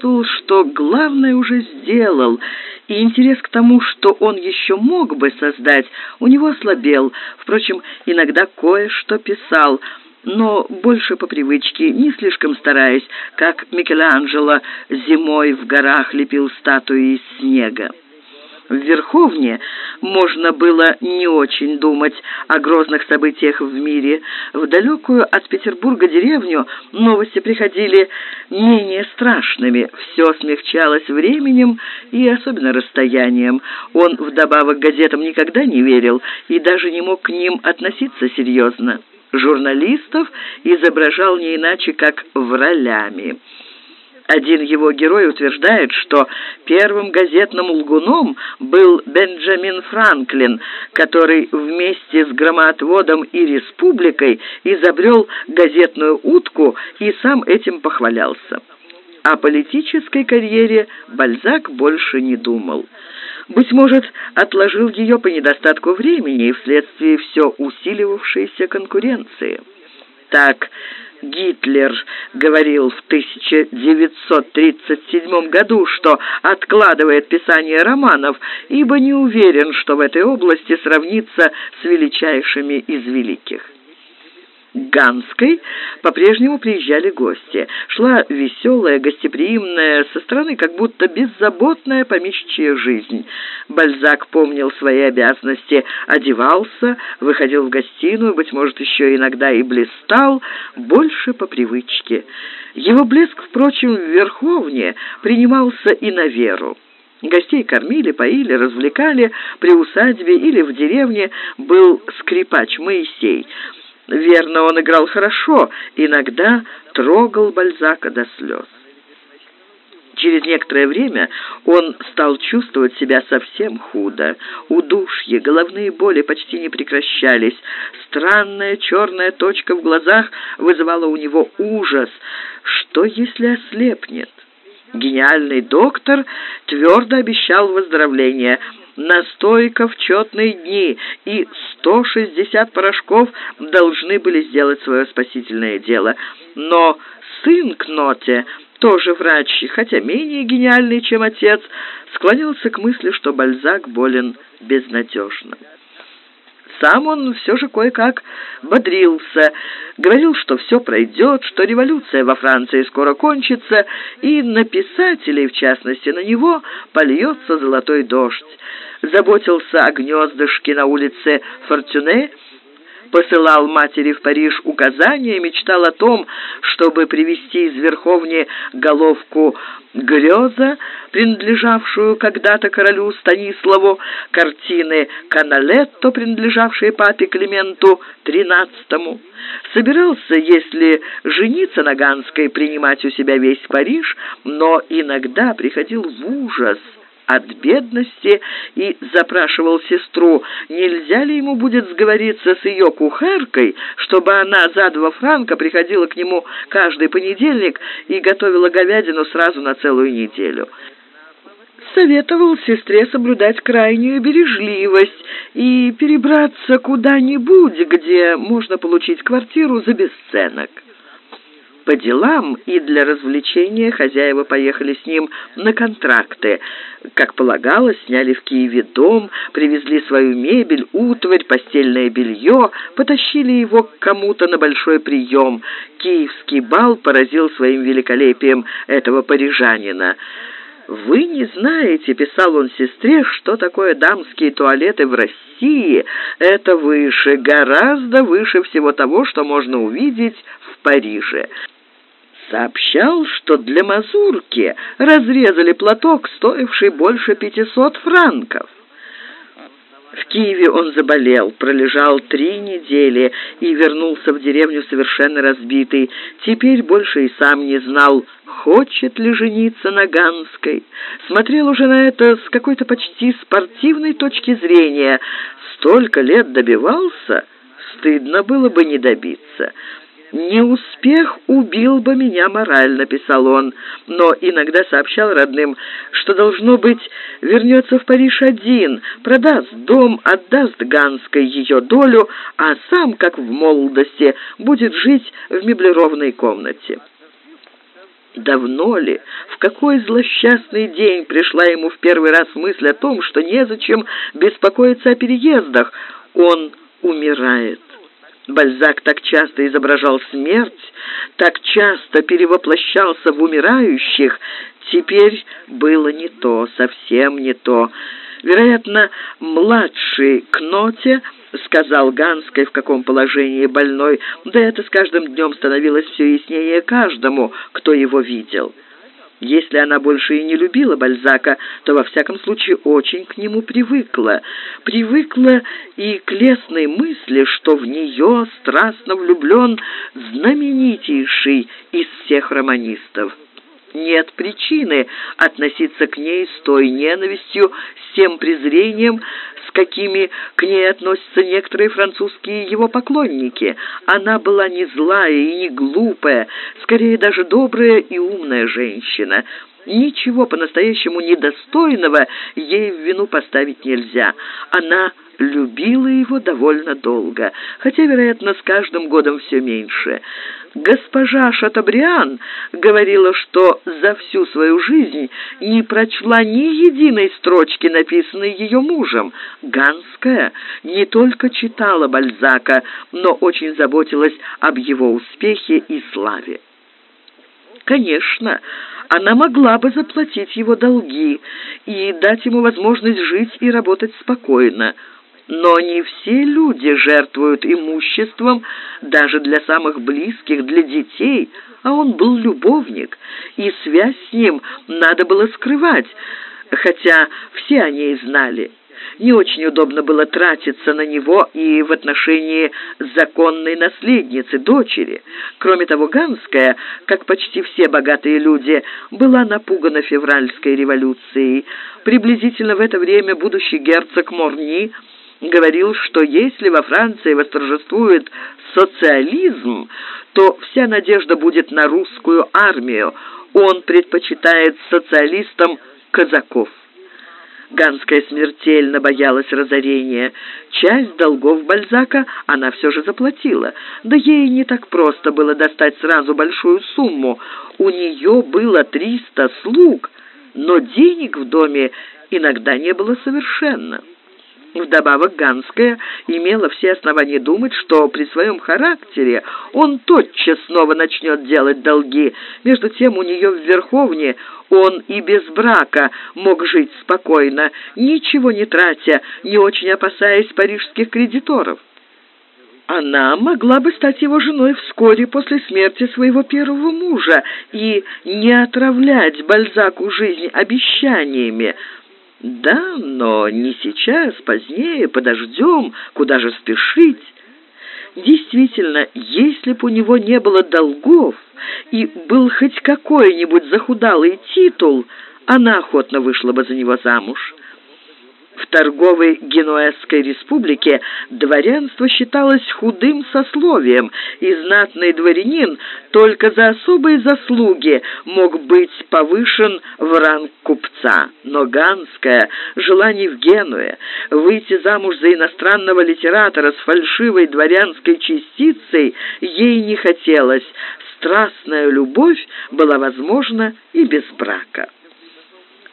чувствовал, что главное уже сделал, и интерес к тому, что он еще мог бы создать, у него ослабел. Впрочем, иногда кое-что писал, но больше по привычке, не слишком стараясь, как Микеланджело зимой в горах лепил статуи из снега. В Верховне можно было не очень думать о грозных событиях в мире. В далекую от Петербурга деревню новости приходили менее страшными. Все смягчалось временем и особенно расстоянием. Он вдобавок газетам никогда не верил и даже не мог к ним относиться серьезно. Журналистов изображал не иначе, как в ролями. Один его герой утверждает, что первым газетным лгуном был Бенджамин Франклин, который вместе с громоотводом и республикой изобрел газетную утку и сам этим похвалялся. О политической карьере Бальзак больше не думал. Быть может, отложил ее по недостатку времени и вследствие все усиливавшейся конкуренции. Так, Гитлер говорил в 1937 году, что откладывает писание романов, ибо не уверен, что в этой области сравнится с величайшими из великих. Ганской по-прежнему приезжали гости. Шла веселая, гостеприимная, со стороны как будто беззаботная помещичья жизнь. Бальзак помнил свои обязанности, одевался, выходил в гостиную, быть может, еще иногда и блистал, больше по привычке. Его блеск, впрочем, в Верховне принимался и на веру. Гостей кормили, поили, развлекали. При усадьбе или в деревне был скрипач Моисей – Верно, он играл хорошо, иногда трогал Бальзака до слез. Через некоторое время он стал чувствовать себя совсем худо. Удушье, головные боли почти не прекращались. Странная черная точка в глазах вызывала у него ужас. Что, если ослепнет? Гениальный доктор твердо обещал выздоровление – настойка в четные дни, и 160 порошков должны были сделать свое спасительное дело. Но сын Кноте, тоже врач, хотя менее гениальный, чем отец, склонился к мысли, что Бальзак болен безнадежно. Сам он все же кое-как бодрился, говорил, что все пройдет, что революция во Франции скоро кончится, и на писателей, в частности на него, польется золотой дождь. Заботился о гнездышке на улице Фортюне, посылал матери в Париж указания, мечтал о том, чтобы привезти из Верховни головку «Греза», принадлежавшую когда-то королю Станиславу, картины «Каналетто», принадлежавшие папе Клименту XIII. Собирался, если жениться на Ганской, принимать у себя весь Париж, но иногда приходил в ужас – от бедности и запрашивал сестру, нельзя ли ему будет сговориться с ее кухаркой, чтобы она за два франка приходила к нему каждый понедельник и готовила говядину сразу на целую неделю. Советовал сестре соблюдать крайнюю бережливость и перебраться куда-нибудь, где можно получить квартиру за бесценок. По делам и для развлечения хозяева поехали с ним на контракты. Как полагалось, сняли в Киеве дом, привезли свою мебель, утварь, постельное белье, потащили его к кому-то на большой прием. Киевский бал поразил своим великолепием этого парижанина. «Вы не знаете», — писал он сестре, — «что такое дамские туалеты в России. Это выше, гораздо выше всего того, что можно увидеть в Париже» сообщал, что для мазурки разрезали платок, стоивший больше пятисот франков. В Киеве он заболел, пролежал три недели и вернулся в деревню совершенно разбитый. Теперь больше и сам не знал, хочет ли жениться на Ганской. Смотрел уже на это с какой-то почти спортивной точки зрения. Столько лет добивался, стыдно было бы не добиться. «Не успех убил бы меня морально», — писал он, но иногда сообщал родным, что, должно быть, вернется в Париж один, продаст дом, отдаст Ганской ее долю, а сам, как в молодости, будет жить в меблированной комнате. Давно ли, в какой злосчастный день пришла ему в первый раз мысль о том, что незачем беспокоиться о переездах? Он умирает. Бальзак так часто изображал смерть, так часто перевоплощался в умирающих, теперь было не то, совсем не то. Вероятно, младший Кноте сказал Ганской, в каком положении больной, да это с каждым днем становилось все яснее каждому, кто его видел. Если она больше и не любила Бальзака, то во всяком случае очень к нему привыкла. Привыкла и к лесной мысли, что в нее страстно влюблен знаменитейший из всех романистов. Нет причины относиться к ней с той ненавистью, с тем презрением, какими к ней относятся некоторые французские его поклонники. Она была не злая и не глупая, скорее даже добрая и умная женщина. Ничего по-настоящему недостойного ей в вину поставить нельзя. Она любила его довольно долго, хотя, вероятно, с каждым годом все меньше. Госпожа Шатабриан говорила, что за всю свою жизнь не прочла ни единой строчки, написанной ее мужем. Ганская не только читала Бальзака, но очень заботилась об его успехе и славе. Конечно, она могла бы заплатить его долги и дать ему возможность жить и работать спокойно, но не все люди жертвуют имуществом даже для самых близких, для детей, а он был любовник, и связь с ним надо было скрывать, хотя все о ней знали. Не очень удобно было тратиться на него и в отношении законной наследницы, дочери. Кроме того, Ганская, как почти все богатые люди, была напугана февральской революцией. Приблизительно в это время будущий герцог Морни – говорил, что если во Франции восторжествует социализм, то вся надежда будет на русскую армию. Он предпочитает социалистам казаков. Ганская смертельно боялась разорения. Часть долгов Бальзака она все же заплатила. Да ей не так просто было достать сразу большую сумму. У нее было триста слуг, но денег в доме иногда не было совершенно. Вдобавок Ганская имела все основания думать, что при своем характере он тотчас снова начнет делать долги. Между тем у нее в Верховне он и без брака мог жить спокойно, ничего не тратя, не очень опасаясь парижских кредиторов. Она могла бы стать его женой вскоре после смерти своего первого мужа и не отравлять Бальзаку жизнь обещаниями, «Да, но не сейчас, позднее, подождем, куда же спешить?» Действительно, если бы у него не было долгов и был хоть какой-нибудь захудалый титул, она охотно вышла бы за него замуж. В торговой Генуэзской республике дворянство считалось худым сословием, и знатный дворянин только за особые заслуги мог быть повышен в ранг купца. Но Ганская жила не в Генуе. Выйти замуж за иностранного литератора с фальшивой дворянской частицей ей не хотелось. Страстная любовь была возможна и без брака.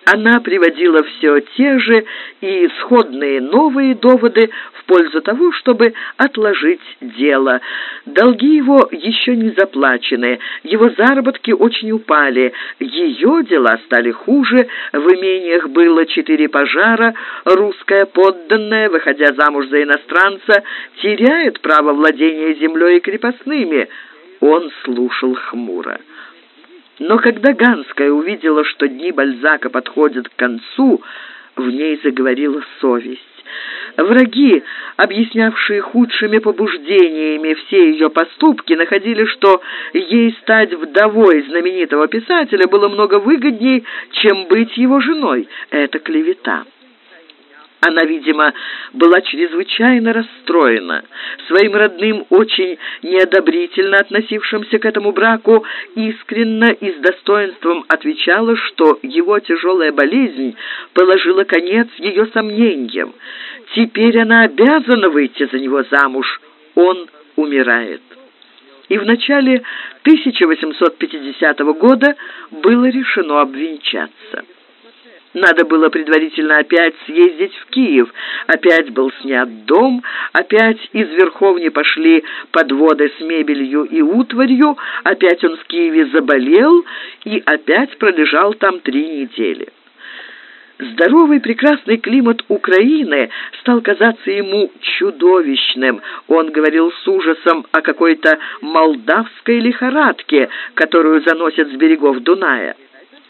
Она приводила все те же и сходные новые доводы в пользу того, чтобы отложить дело. Долги его еще не заплачены, его заработки очень упали, ее дела стали хуже, в имениях было четыре пожара, русская подданная, выходя замуж за иностранца, теряет право владения землей и крепостными. Он слушал хмуро. Но когда Ганская увидела, что дни Бальзака подходят к концу, в ней заговорила совесть. Враги, объяснявшие худшими побуждениями все ее поступки, находили, что ей стать вдовой знаменитого писателя было много выгодней, чем быть его женой. Это клевета. Она, видимо, была чрезвычайно расстроена. Своим родным, очень неодобрительно относившимся к этому браку, искренно и с достоинством отвечала, что его тяжелая болезнь положила конец ее сомнениям. Теперь она обязана выйти за него замуж. Он умирает. и в начале 1850 года было решено обвенчаться. Надо было предварительно опять съездить в Киев. Опять был снят дом, опять из Верховни пошли подводы с мебелью и утварью, опять он в Киеве заболел и опять пролежал там три недели. Здоровый прекрасный климат Украины стал казаться ему чудовищным. Он говорил с ужасом о какой-то молдавской лихорадке, которую заносят с берегов Дуная.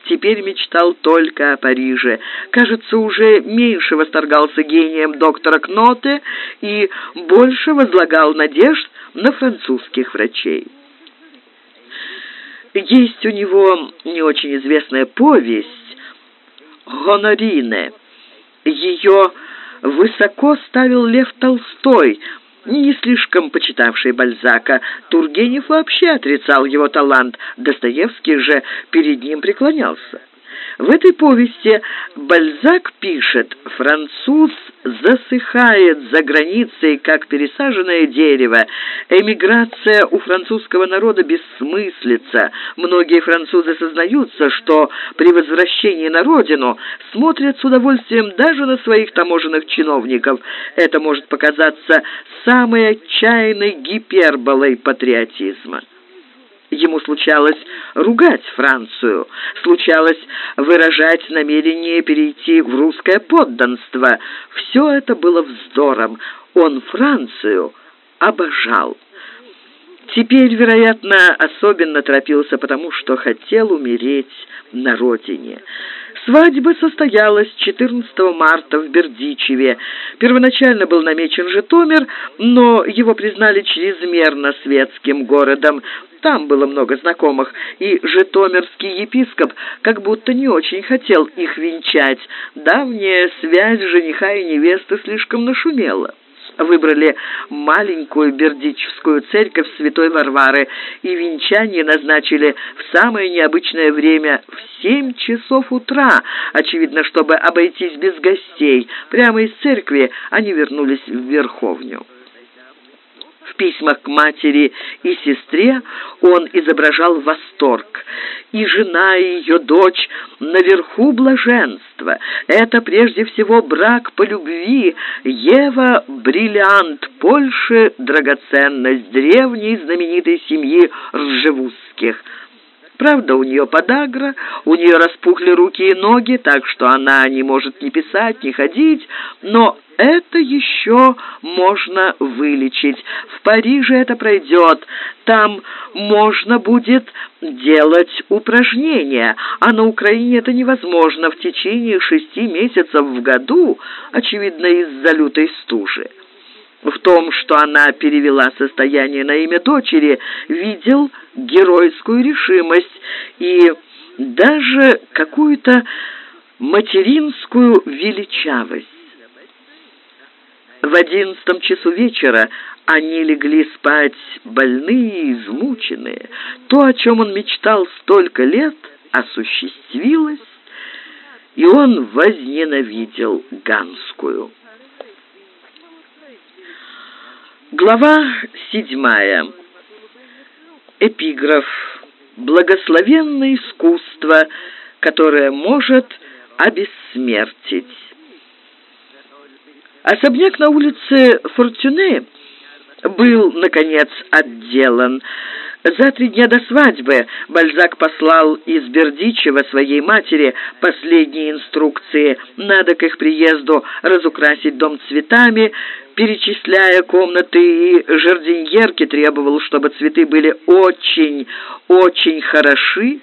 Теперь мечтал только о Париже. Кажется, уже меньше восторгался гением доктора Кноте и больше возлагал надежд на французских врачей. Есть у него не очень известная повесть «Гонорине». Ее высоко ставил Лев Толстой – не слишком почитавший Бальзака. Тургенев вообще отрицал его талант, Достоевский же перед ним преклонялся. В этой повести Бальзак пишет «Француз засыхает за границей, как пересаженное дерево. Эмиграция у французского народа бессмыслица. Многие французы сознаются, что при возвращении на родину смотрят с удовольствием даже на своих таможенных чиновников. Это может показаться самой отчаянной гиперболой патриотизма». Ему случалось ругать Францию, случалось выражать намерение перейти в русское подданство. Все это было вздором. Он Францию обожал. Теперь, вероятно, особенно торопился, потому что хотел умереть на родине. Свадьба состоялась 14 марта в Бердичеве. Первоначально был намечен Житомир, но его признали чрезмерно светским городом. Там было много знакомых, и житомирский епископ как будто не очень хотел их венчать. Давняя связь жениха и невесты слишком нашумела выбрали маленькую бердичевскую церковь Святой Варвары и венчание назначили в самое необычное время в семь часов утра, очевидно, чтобы обойтись без гостей. Прямо из церкви они вернулись в Верховню письмах к матери и сестре он изображал восторг. И жена, и ее дочь наверху блаженства. Это прежде всего брак по любви. Ева — бриллиант Польши, драгоценность древней знаменитой семьи Ржевузских. Правда, у нее подагра, у нее распухли руки и ноги, так что она не может ни писать, ни ходить, но это еще можно вылечить. В Париже это пройдет. Там можно будет делать упражнения, а на Украине это невозможно в течение шести месяцев в году, очевидно, из-за лютой стужи. В том, что она перевела состояние на имя дочери, видел геройскую решимость и даже какую-то материнскую величавость. В одиннадцатом часу вечера они легли спать больные и измученные. То, о чем он мечтал столько лет, осуществилось, и он возненавидел Ганскую. Глава седьмая. Эпиграф. Благословенное искусство, которое может обессмертить. Особняк на улице Фортюне был, наконец, отделан. За три дня до свадьбы Бальзак послал из Бердичева своей матери последние инструкции. Надо к их приезду разукрасить дом цветами, перечисляя комнаты и жардиньерки, требовал, чтобы цветы были очень, очень хороши.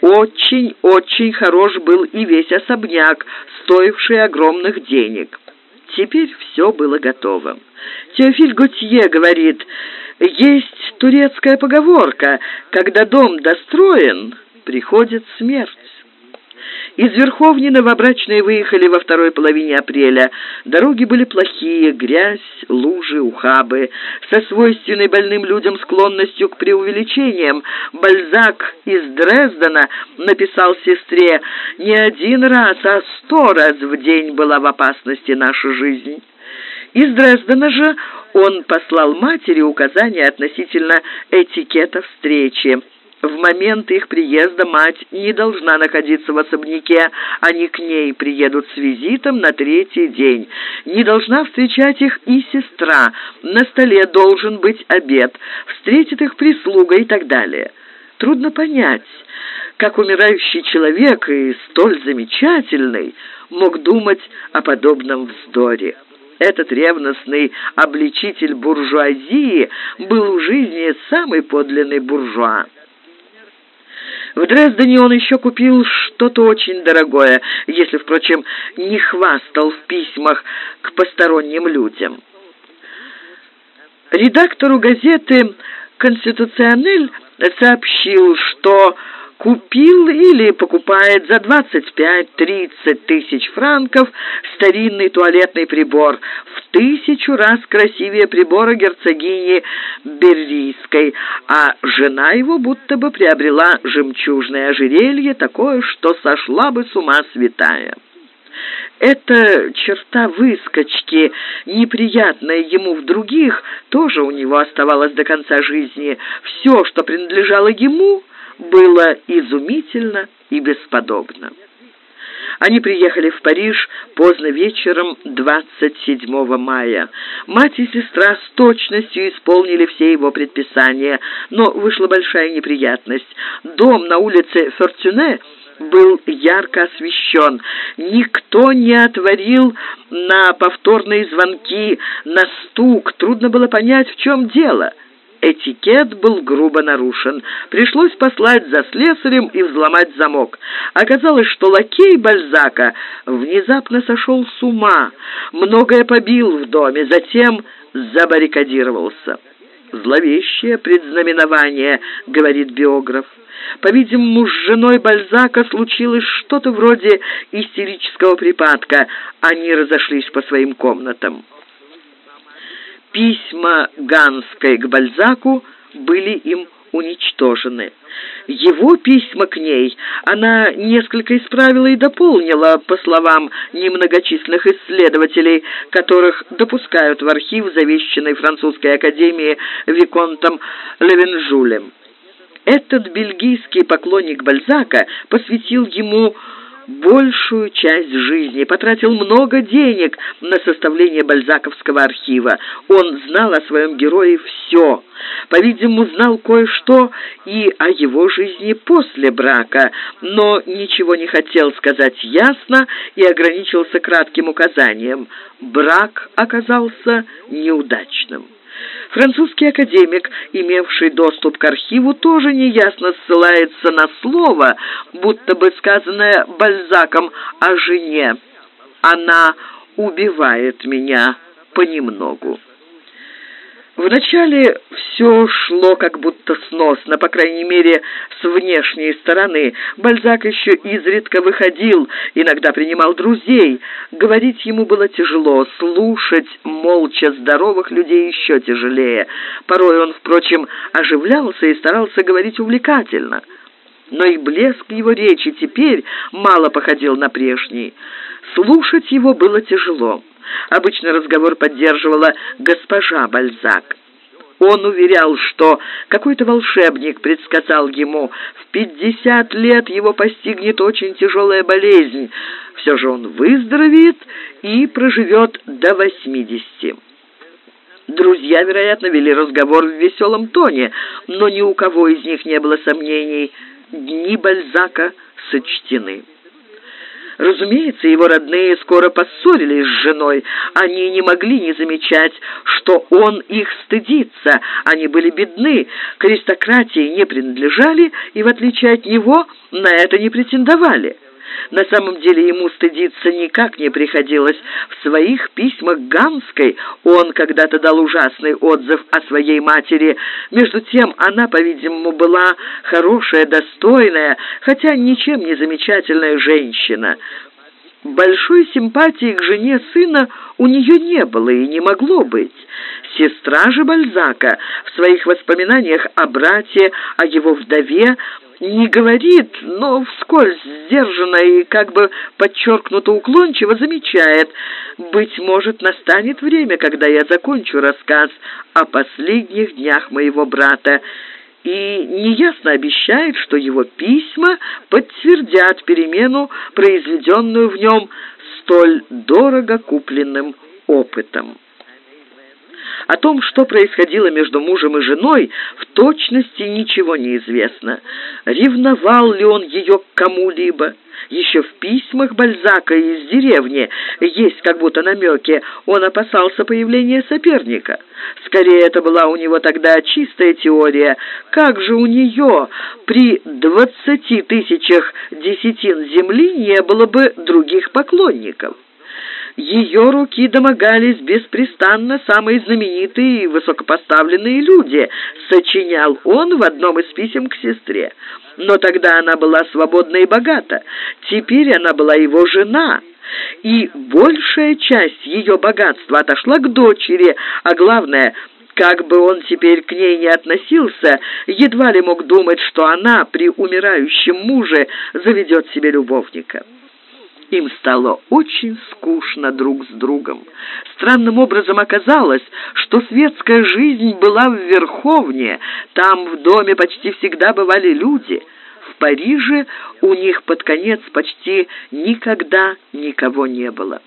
Очень, очень хорош был и весь особняк, стоивший огромных денег. Теперь все было готово. Теофиль Готье говорит, есть турецкая поговорка, когда дом достроен, приходит смерть. Из Верховни новобрачные выехали во второй половине апреля. Дороги были плохие, грязь, лужи, ухабы. Со свойственной больным людям склонностью к преувеличениям Бальзак из Дрездена написал сестре «Не один раз, а сто раз в день была в опасности наша жизнь». Из Дрездена же он послал матери указания относительно этикета встречи. В момент их приезда мать не должна находиться в особняке, они к ней приедут с визитом на третий день. Не должна встречать их и сестра, на столе должен быть обед, встретит их прислуга и так далее. Трудно понять, как умирающий человек и столь замечательный мог думать о подобном вздоре. Этот ревностный обличитель буржуазии был в жизни самый подлинный буржуа. В Дрездене он еще купил что-то очень дорогое, если, впрочем, не хвастал в письмах к посторонним людям. Редактору газеты «Конституционель» сообщил, что купил или покупает за 25-30 тысяч франков старинный туалетный прибор, в тысячу раз красивее прибора герцогини Беррийской, а жена его будто бы приобрела жемчужное ожерелье, такое, что сошла бы с ума святая. Эта черта выскочки, неприятная ему в других, тоже у него оставалась до конца жизни. Все, что принадлежало ему – было изумительно и бесподобно. Они приехали в Париж поздно вечером 27 мая. Мать и сестра с точностью исполнили все его предписания, но вышла большая неприятность. Дом на улице Фортюне был ярко освещен. Никто не отворил на повторные звонки, на стук. Трудно было понять, в чем дело — Этикет был грубо нарушен. Пришлось послать за слесарем и взломать замок. Оказалось, что лакей Бальзака внезапно сошел с ума, многое побил в доме, затем забаррикадировался. «Зловещее предзнаменование», — говорит биограф. По-видимому, с женой Бальзака случилось что-то вроде истерического припадка. Они разошлись по своим комнатам письма Ганской к Бальзаку были им уничтожены. Его письма к ней она несколько исправила и дополнила, по словам немногочисленных исследователей, которых допускают в архив завещанной французской академии Виконтом Левенжулем. Этот бельгийский поклонник Бальзака посвятил ему большую часть жизни, потратил много денег на составление бальзаковского архива. Он знал о своем герое все. По-видимому, знал кое-что и о его жизни после брака, но ничего не хотел сказать ясно и ограничился кратким указанием. Брак оказался неудачным. Французский академик, имевший доступ к архиву, тоже неясно ссылается на слово, будто бы сказанное Бальзаком о жене. «Она убивает меня понемногу». Вначале все шло как будто сносно, по крайней мере, с внешней стороны. Бальзак еще изредка выходил, иногда принимал друзей. Говорить ему было тяжело, слушать молча здоровых людей еще тяжелее. Порой он, впрочем, оживлялся и старался говорить увлекательно. Но и блеск его речи теперь мало походил на прежний. Слушать его было тяжело. Обычно разговор поддерживала госпожа Бальзак. Он уверял, что какой-то волшебник предсказал ему, в пятьдесят лет его постигнет очень тяжелая болезнь. Все же он выздоровеет и проживет до восьмидесяти. Друзья, вероятно, вели разговор в веселом тоне, но ни у кого из них не было сомнений. Дни Бальзака сочтены. Разумеется, его родные скоро поссорились с женой. Они не могли не замечать, что он их стыдится. Они были бедны, к аристократии не принадлежали и, в отличие от него, на это не претендовали. На самом деле ему стыдиться никак не приходилось. В своих письмах Гамской он когда-то дал ужасный отзыв о своей матери. Между тем она, по-видимому, была хорошая, достойная, хотя ничем не замечательная женщина. Большой симпатии к жене сына у нее не было и не могло быть. Сестра же Бальзака в своих воспоминаниях о брате, о его вдове не говорит, но вскользь сдержанно и как бы подчеркнуто уклончиво замечает, «Быть может, настанет время, когда я закончу рассказ о последних днях моего брата» и неясно обещает, что его письма подтвердят перемену, произведенную в нем столь дорого купленным опытом. О том, что происходило между мужем и женой, в точности ничего не известно. Ревновал ли он ее к кому-либо? Еще в письмах Бальзака из деревни есть как будто намеки. Он опасался появления соперника. Скорее, это была у него тогда чистая теория. Как же у нее при двадцати тысячах десятин земли не было бы других поклонников? Ее руки домогались беспрестанно самые знаменитые и высокопоставленные люди, сочинял он в одном из писем к сестре. Но тогда она была свободна и богата, теперь она была его жена, и большая часть ее богатства отошла к дочери, а главное – как бы он теперь к ней не относился, едва ли мог думать, что она при умирающем муже заведет себе любовника. Им стало очень скучно друг с другом. Странным образом оказалось, что светская жизнь была в Верховне, там в доме почти всегда бывали люди. В Париже у них под конец почти никогда никого не было.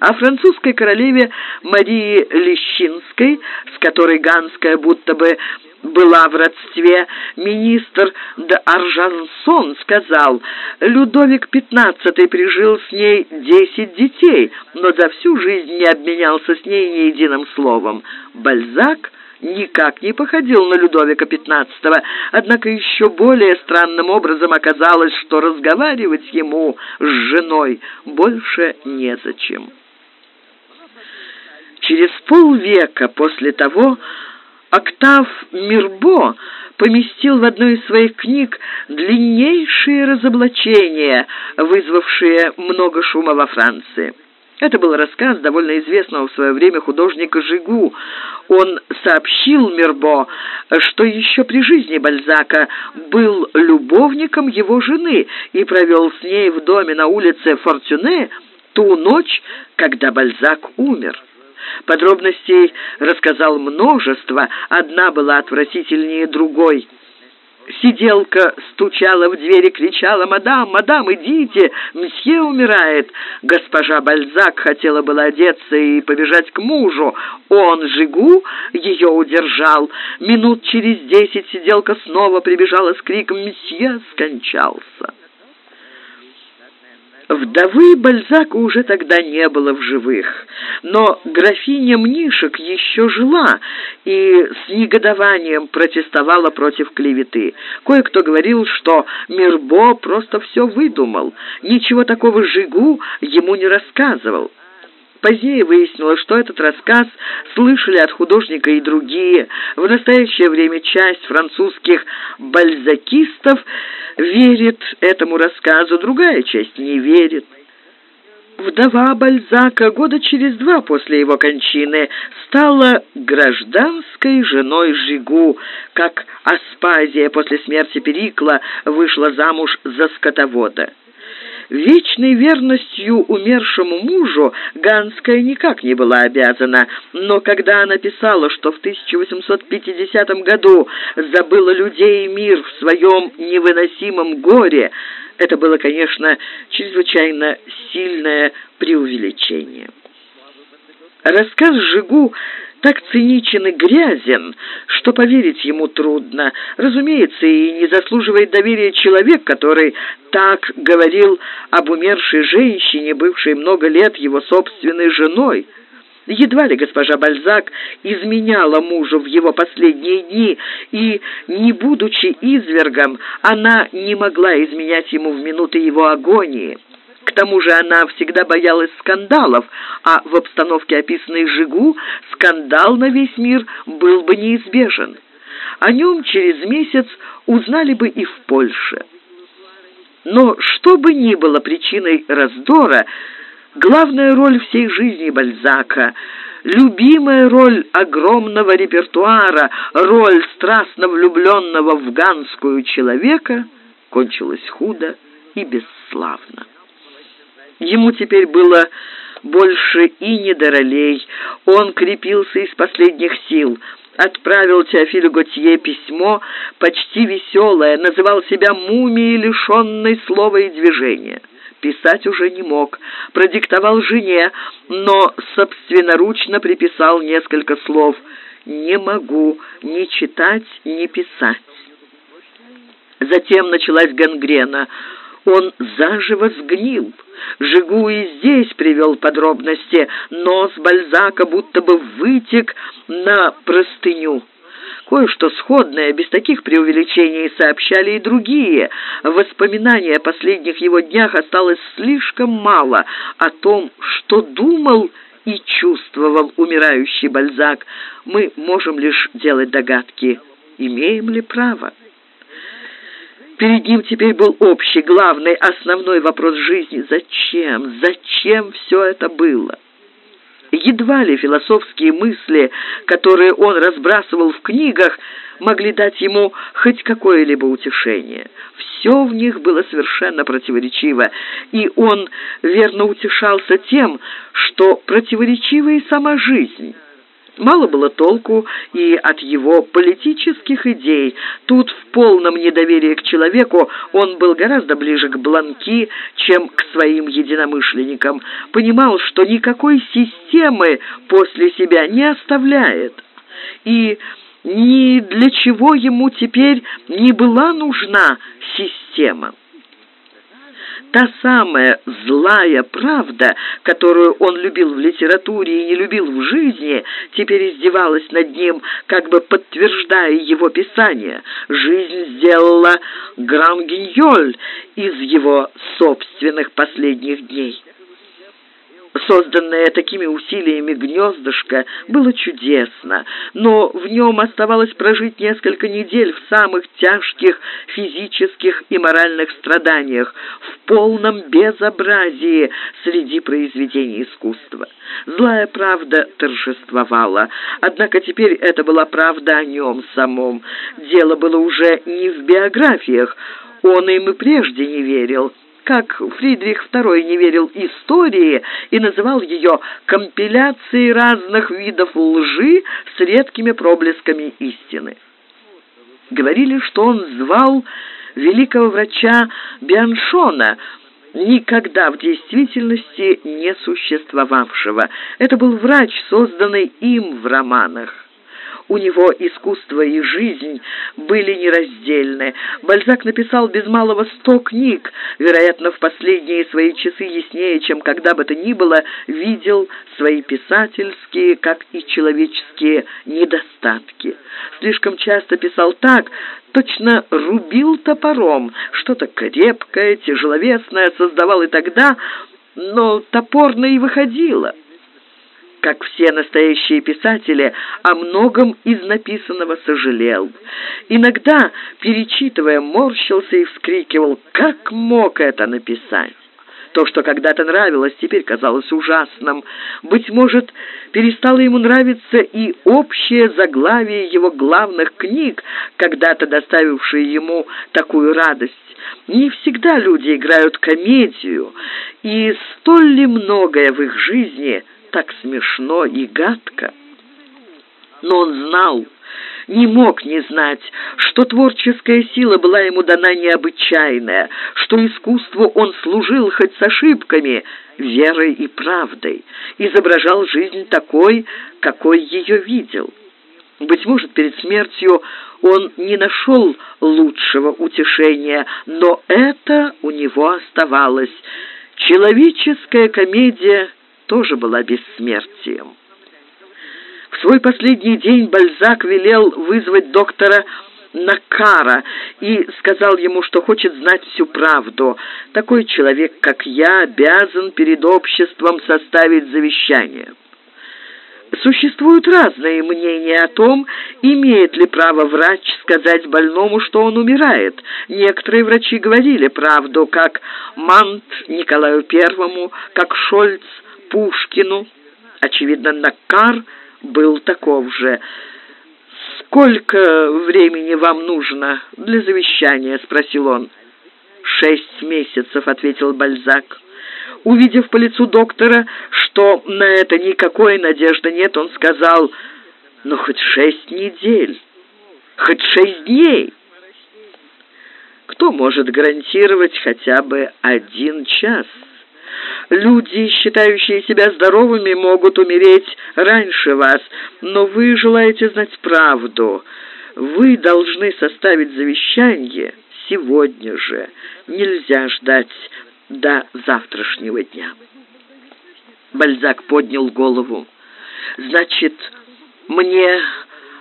О французской королеве Марии Лещинской, с которой Ганская будто бы была в родстве, министр де Аржансон сказал, Людовик XV прижил с ней десять детей, но за всю жизнь не обменялся с ней ни единым словом. Бальзак никак не походил на Людовика XV, однако еще более странным образом оказалось, что разговаривать ему с женой больше незачем. Через полвека после того, Октав Мирбо поместил в одну из своих книг длиннейшие разоблачения, вызвавшие много шума во Франции. Это был рассказ довольно известного в свое время художника Жигу. Он сообщил Мирбо, что еще при жизни Бальзака был любовником его жены и провел с ней в доме на улице Фортюне ту ночь, когда Бальзак умер. Подробностей рассказал множество, одна была отвратительнее другой. Сиделка стучала в дверь и кричала «Мадам, мадам, идите, мсье умирает!» Госпожа Бальзак хотела было одеться и побежать к мужу. Он, Жигу, ее удержал. Минут через десять сиделка снова прибежала с криком «Мсье скончался!» Вдовы Бальзака уже тогда не было в живых, но графиня Мнишек еще жила и с негодованием протестовала против клеветы. Кое-кто говорил, что Мирбо просто все выдумал, ничего такого Жигу ему не рассказывал. Позднее выяснилось, что этот рассказ слышали от художника и другие. В настоящее время часть французских бальзакистов верит этому рассказу, другая часть не верит. Вдова Бальзака года через два после его кончины стала гражданской женой Жигу, как Аспазия после смерти Перикла вышла замуж за скотовода. Вечной верностью умершему мужу Ганская никак не была обязана, но когда она писала, что в 1850 году забыла людей и мир в своем невыносимом горе, это было, конечно, чрезвычайно сильное преувеличение. Рассказ Жигу так циничен и грязен, что поверить ему трудно. Разумеется, и не заслуживает доверия человек, который так говорил об умершей женщине, бывшей много лет его собственной женой. Едва ли госпожа Бальзак изменяла мужу в его последние дни, и, не будучи извергом, она не могла изменять ему в минуты его агонии. К тому же она всегда боялась скандалов, а в обстановке, описанной Жигу, скандал на весь мир был бы неизбежен. О нем через месяц узнали бы и в Польше. Но что бы ни было причиной раздора, главная роль всей жизни Бальзака любимая роль огромного репертуара, роль страстно влюбленного в ганскую человека кончилась худо и бесславно. Ему теперь было больше и не до ролей. Он крепился из последних сил. Отправил Теофилю Готье письмо, почти веселое, называл себя мумией, лишенной слова и движения. Писать уже не мог. Продиктовал жене, но собственноручно приписал несколько слов. «Не могу ни читать, ни писать». Затем началась гангрена – он заживо сгнил. Жигу и здесь привел подробности. Нос Бальзака будто бы вытек на простыню. Кое-что сходное, без таких преувеличений, сообщали и другие. Воспоминания о последних его днях осталось слишком мало о том, что думал и чувствовал умирающий Бальзак. Мы можем лишь делать догадки. Имеем ли право? Перед ним теперь был общий, главный, основной вопрос жизни. Зачем? Зачем все это было? Едва ли философские мысли, которые он разбрасывал в книгах, могли дать ему хоть какое-либо утешение. Все в них было совершенно противоречиво, и он верно утешался тем, что противоречива и сама жизнь. Мало было толку и от его политических идей. Тут в полном недоверии к человеку он был гораздо ближе к Бланки, чем к своим единомышленникам. Понимал, что никакой системы после себя не оставляет. И ни для чего ему теперь не была нужна система та самая злая правда, которую он любил в литературе и не любил в жизни, теперь издевалась над ним, как бы подтверждая его писание. Жизнь сделала Гран-Гиньоль из его собственных последних дней. Созданное такими усилиями гнездышко было чудесно, но в нем оставалось прожить несколько недель в самых тяжких физических и моральных страданиях, в полном безобразии среди произведений искусства. Злая правда торжествовала, однако теперь это была правда о нем самом. Дело было уже не в биографиях, он им и прежде не верил, как Фридрих II не верил истории и называл ее компиляцией разных видов лжи с редкими проблесками истины. Говорили, что он звал великого врача Бианшона, никогда в действительности не существовавшего. Это был врач, созданный им в романах. У него искусство и жизнь были нераздельны. Бальзак написал без малого сто книг, вероятно, в последние свои часы яснее, чем когда бы то ни было, видел свои писательские, как и человеческие недостатки. Слишком часто писал так, точно рубил топором, что-то крепкое, тяжеловесное создавал и тогда, но топорно и выходило как все настоящие писатели, о многом из написанного сожалел. Иногда, перечитывая, морщился и вскрикивал, как мог это написать. То, что когда-то нравилось, теперь казалось ужасным. Быть может, перестало ему нравиться и общее заглавие его главных книг, когда-то доставившее ему такую радость. Не всегда люди играют комедию, и столь ли многое в их жизни – так смешно и гадко. Но он знал, не мог не знать, что творческая сила была ему дана необычайная, что искусству он служил хоть с ошибками, верой и правдой, изображал жизнь такой, какой ее видел. Быть может, перед смертью он не нашел лучшего утешения, но это у него оставалось. Человеческая комедия — тоже была бессмертием. В свой последний день Бальзак велел вызвать доктора Накара и сказал ему, что хочет знать всю правду. Такой человек, как я, обязан перед обществом составить завещание. Существуют разные мнения о том, имеет ли право врач сказать больному, что он умирает. Некоторые врачи говорили правду, как Мант Николаю Первому, как Шольц Пушкину, Очевидно, Накар был таков же. «Сколько времени вам нужно для завещания?» — спросил он. «Шесть месяцев», — ответил Бальзак. Увидев по лицу доктора, что на это никакой надежды нет, он сказал, «Ну, хоть шесть недель, хоть шесть дней». Кто может гарантировать хотя бы один час? Люди, считающие себя здоровыми, могут умереть раньше вас, но вы желаете знать правду. Вы должны составить завещание сегодня же. Нельзя ждать до завтрашнего дня. Бальзак поднял голову. «Значит, мне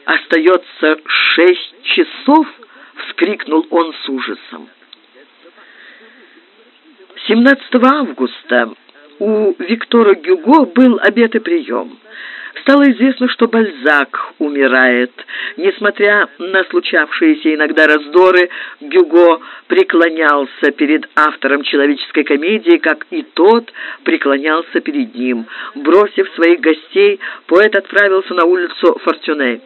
остается шесть часов?» — вскрикнул он с ужасом. 17 августа у Виктора Гюго был обед и прием. Стало известно, что Бальзак умирает. Несмотря на случавшиеся иногда раздоры, Гюго преклонялся перед автором человеческой комедии, как и тот преклонялся перед ним. Бросив своих гостей, поэт отправился на улицу Фортюне.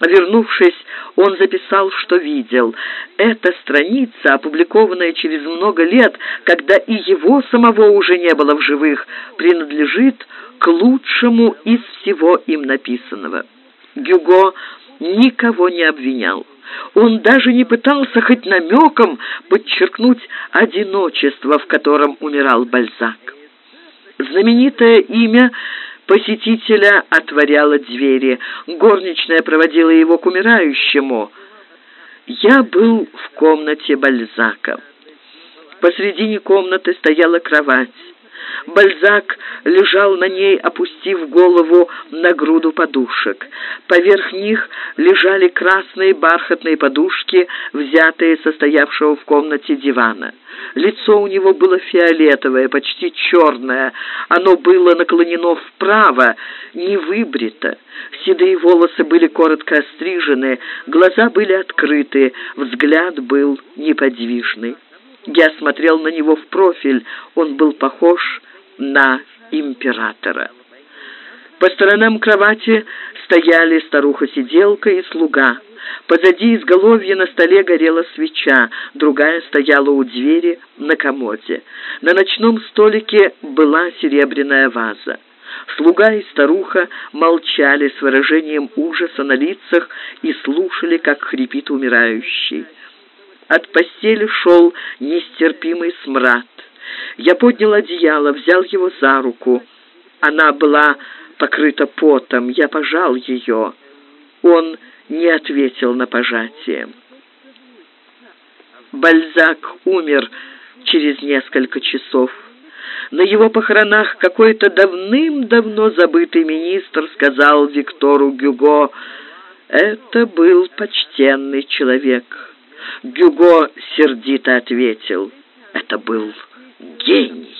Вернувшись, он записал, что видел. Эта страница, опубликованная через много лет, когда и его самого уже не было в живых, принадлежит к лучшему из всего им написанного. Гюго никого не обвинял. Он даже не пытался хоть намеком подчеркнуть одиночество, в котором умирал Бальзак. Знаменитое имя посетителя отворяла двери. Горничная проводила его к умирающему. Я был в комнате Бальзака. Посредине комнаты стояла кровать. Бальзак лежал на ней, опустив голову на груду подушек. Поверх них лежали красные бархатные подушки, взятые со стоявшего в комнате дивана. Лицо у него было фиолетовое, почти черное. Оно было наклонено вправо, не выбрито. Седые волосы были коротко острижены, глаза были открыты, взгляд был неподвижный. Я смотрел на него в профиль, он был похож на императора. По сторонам кровати стояли старуха-сиделка и слуга. Позади изголовья на столе горела свеча, другая стояла у двери на комоде. На ночном столике была серебряная ваза. Слуга и старуха молчали с выражением ужаса на лицах и слушали, как хрипит умирающий. От постели шел нестерпимый смрад. Я поднял одеяло, взял его за руку. Она была покрыта потом. Я пожал ее. Он не ответил на пожатие. Бальзак умер через несколько часов. На его похоронах какой-то давным-давно забытый министр сказал Виктору Гюго, «Это был почтенный человек». Гюго сердито ответил, «Это был гений».